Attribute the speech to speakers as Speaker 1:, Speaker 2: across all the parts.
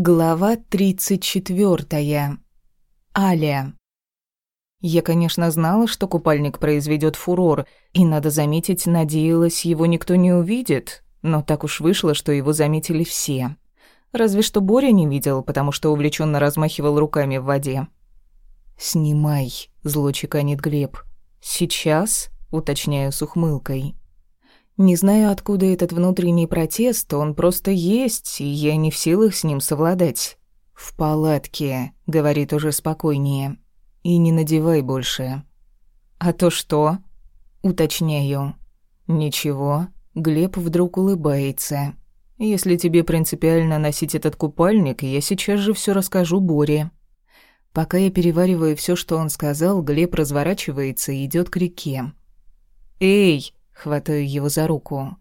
Speaker 1: Глава 34. Аля. Я, конечно, знала, что купальник произведет фурор, и, надо заметить, надеялась, его никто не увидит, но так уж вышло, что его заметили все. Разве что Боря не видел, потому что увлеченно размахивал руками в воде. «Снимай», — зло чеканит Глеб. «Сейчас?» — уточняю с ухмылкой. Не знаю, откуда этот внутренний протест, он просто есть, и я не в силах с ним совладать. «В палатке», — говорит уже спокойнее. «И не надевай больше». «А то что?» «Уточняю». «Ничего». Глеб вдруг улыбается. «Если тебе принципиально носить этот купальник, я сейчас же все расскажу Боре». Пока я перевариваю все, что он сказал, Глеб разворачивается и идет к реке. «Эй!» Хватаю его за руку.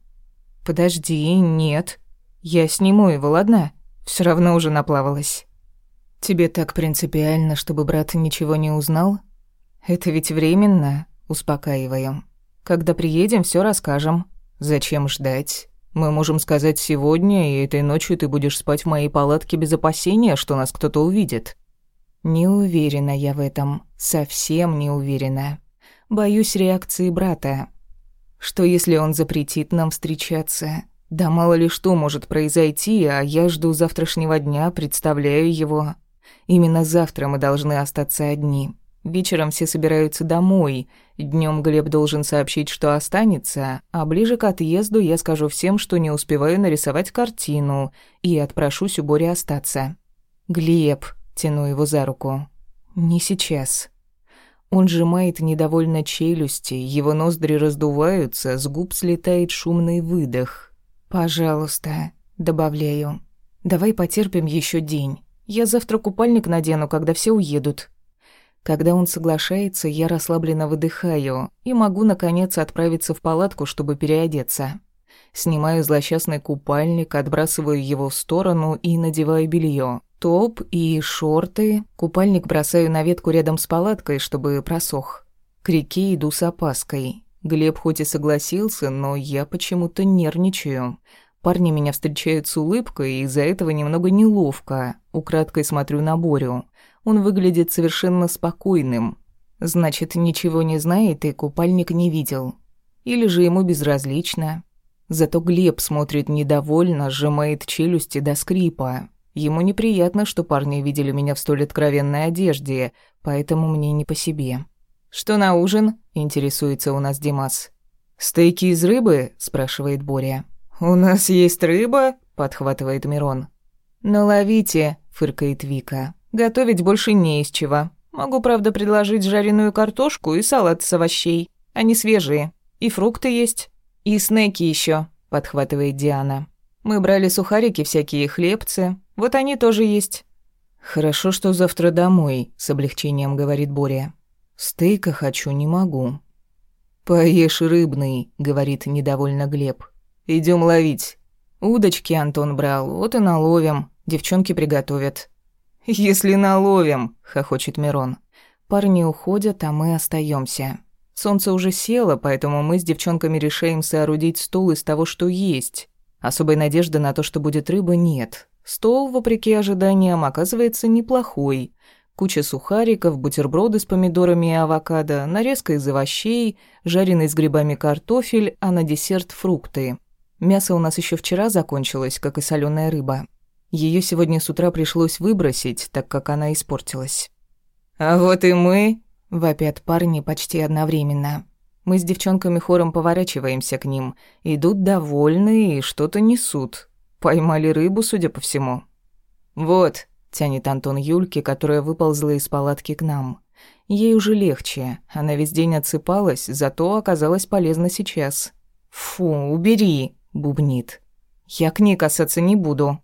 Speaker 1: «Подожди, нет. Я сниму его, ладно? Все равно уже наплавалась». «Тебе так принципиально, чтобы брат ничего не узнал? Это ведь временно», — успокаиваю. «Когда приедем, все расскажем. Зачем ждать? Мы можем сказать сегодня, и этой ночью ты будешь спать в моей палатке без опасения, что нас кто-то увидит». Не уверена я в этом, совсем не уверена. Боюсь реакции брата. Что если он запретит нам встречаться? Да мало ли что может произойти, а я жду завтрашнего дня, представляю его. Именно завтра мы должны остаться одни. Вечером все собираются домой. Днем Глеб должен сообщить, что останется, а ближе к отъезду я скажу всем, что не успеваю нарисовать картину, и отпрошусь у Бори остаться. «Глеб», — тяну его за руку, — «не сейчас». Он сжимает недовольно челюсти, его ноздри раздуваются, с губ слетает шумный выдох. «Пожалуйста», — добавляю, — «давай потерпим еще день. Я завтра купальник надену, когда все уедут». Когда он соглашается, я расслабленно выдыхаю и могу, наконец, отправиться в палатку, чтобы переодеться. Снимаю злосчастный купальник, отбрасываю его в сторону и надеваю белье. Топ и шорты. Купальник бросаю на ветку рядом с палаткой, чтобы просох. К реке иду с опаской. Глеб хоть и согласился, но я почему-то нервничаю. Парни меня встречают с улыбкой, и из-за этого немного неловко. Украдкой смотрю на Борю. Он выглядит совершенно спокойным. Значит, ничего не знает и купальник не видел. Или же ему безразлично. Зато Глеб смотрит недовольно, сжимает челюсти до скрипа. Ему неприятно, что парни видели меня в столь откровенной одежде, поэтому мне не по себе. «Что на ужин?» – интересуется у нас Димас. «Стейки из рыбы?» – спрашивает Боря. «У нас есть рыба?» – подхватывает Мирон. «Ну ловите», – фыркает Вика. «Готовить больше не из чего. Могу, правда, предложить жареную картошку и салат с овощей. Они свежие. И фрукты есть. И снеки еще, подхватывает Диана. Мы брали сухарики всякие, хлебцы. Вот они тоже есть». «Хорошо, что завтра домой», — с облегчением говорит Боря. «Стейка хочу, не могу». «Поешь рыбный», — говорит недовольно Глеб. Идем ловить». «Удочки Антон брал, вот и наловим. Девчонки приготовят». «Если наловим», — хохочет Мирон. Парни уходят, а мы остаемся. Солнце уже село, поэтому мы с девчонками решаем соорудить стол из того, что есть. Особой надежды на то, что будет рыба, нет. Стол, вопреки ожиданиям, оказывается неплохой. Куча сухариков, бутерброды с помидорами и авокадо, нарезка из овощей, жареный с грибами картофель, а на десерт фрукты. Мясо у нас еще вчера закончилось, как и соленая рыба. Ее сегодня с утра пришлось выбросить, так как она испортилась. «А вот и мы!» – вопят парни почти одновременно. Мы с девчонками хором поворачиваемся к ним. Идут довольные и что-то несут. Поймали рыбу, судя по всему. «Вот», — тянет Антон Юльке, которая выползла из палатки к нам. Ей уже легче. Она весь день отсыпалась, зато оказалась полезна сейчас. «Фу, убери», — бубнит. «Я к ней касаться не буду».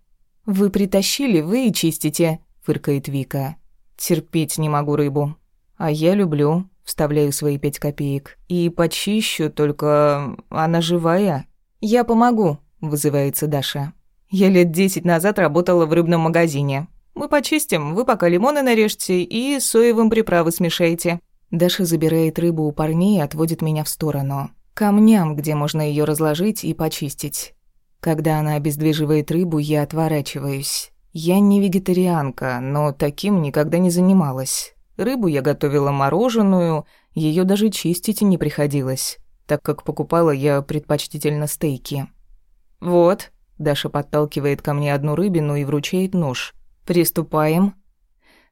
Speaker 1: «Вы притащили, вы и чистите», — фыркает Вика. «Терпеть не могу рыбу». «А я люблю», — вставляю свои пять копеек. «И почищу, только она живая». «Я помогу», — вызывается Даша. Я лет десять назад работала в рыбном магазине. Мы почистим, вы пока лимоны нарежьте и соевым приправы смешайте». Даша забирает рыбу у парней и отводит меня в сторону. Камням, где можно ее разложить и почистить. Когда она обездвиживает рыбу, я отворачиваюсь. Я не вегетарианка, но таким никогда не занималась. Рыбу я готовила мороженую, ее даже чистить не приходилось, так как покупала я предпочтительно стейки. «Вот», — Даша подталкивает ко мне одну рыбину и вручает нож. «Приступаем».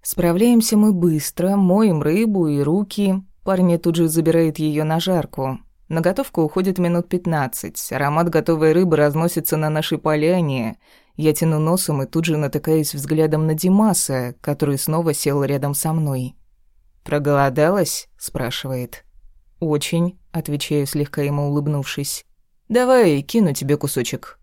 Speaker 1: Справляемся мы быстро, моем рыбу и руки. Парень тут же забирает ее на жарку. На готовку уходит минут пятнадцать. Аромат готовой рыбы разносится на нашей поляне. Я тяну носом и тут же натыкаюсь взглядом на Димаса, который снова сел рядом со мной. «Проголодалась?» – спрашивает. «Очень», – отвечаю, слегка ему улыбнувшись. «Давай, кину тебе кусочек».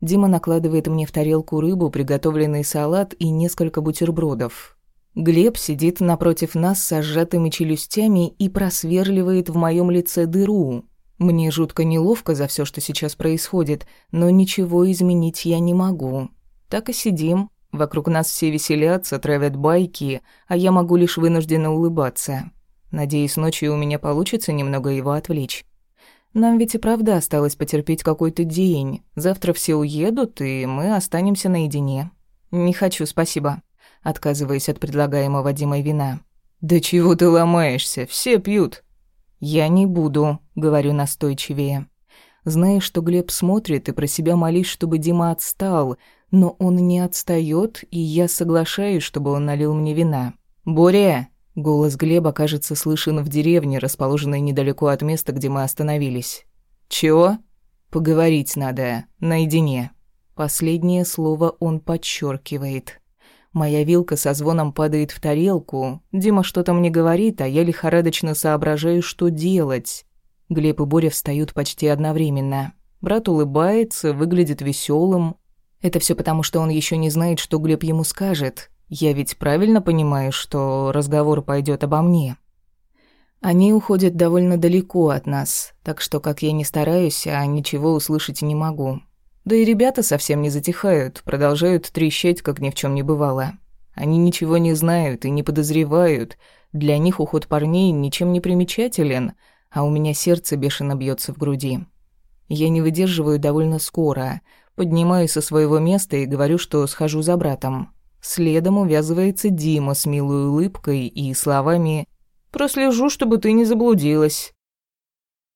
Speaker 1: Дима накладывает мне в тарелку рыбу, приготовленный салат и несколько бутербродов. Глеб сидит напротив нас с сжатыми челюстями и просверливает в моем лице дыру. Мне жутко неловко за все, что сейчас происходит, но ничего изменить я не могу. Так и сидим. Вокруг нас все веселятся, травят байки, а я могу лишь вынужденно улыбаться. Надеюсь, ночью у меня получится немного его отвлечь. Нам ведь и правда осталось потерпеть какой-то день. Завтра все уедут, и мы останемся наедине. Не хочу, спасибо. Отказываясь от предлагаемого Димой вина. Да чего ты ломаешься? Все пьют. «Я не буду», — говорю настойчивее. Знаешь, что Глеб смотрит и про себя молись, чтобы Дима отстал, но он не отстаёт, и я соглашаюсь, чтобы он налил мне вина. «Боря!» — голос Глеба, кажется, слышен в деревне, расположенной недалеко от места, где мы остановились. «Чего?» «Поговорить надо, наедине». Последнее слово он подчеркивает. Моя вилка со звоном падает в тарелку. Дима что-то мне говорит, а я лихорадочно соображаю, что делать. Глеб и Боря встают почти одновременно. Брат улыбается, выглядит веселым. Это все потому, что он еще не знает, что Глеб ему скажет. Я ведь правильно понимаю, что разговор пойдет обо мне. Они уходят довольно далеко от нас, так что, как я не стараюсь, а ничего услышать не могу. Да и ребята совсем не затихают, продолжают трещать, как ни в чем не бывало. Они ничего не знают и не подозревают. Для них уход парней ничем не примечателен, а у меня сердце бешено бьется в груди. Я не выдерживаю довольно скоро. Поднимаюсь со своего места и говорю, что схожу за братом. Следом увязывается Дима с милой улыбкой и словами «Прослежу, чтобы ты не заблудилась».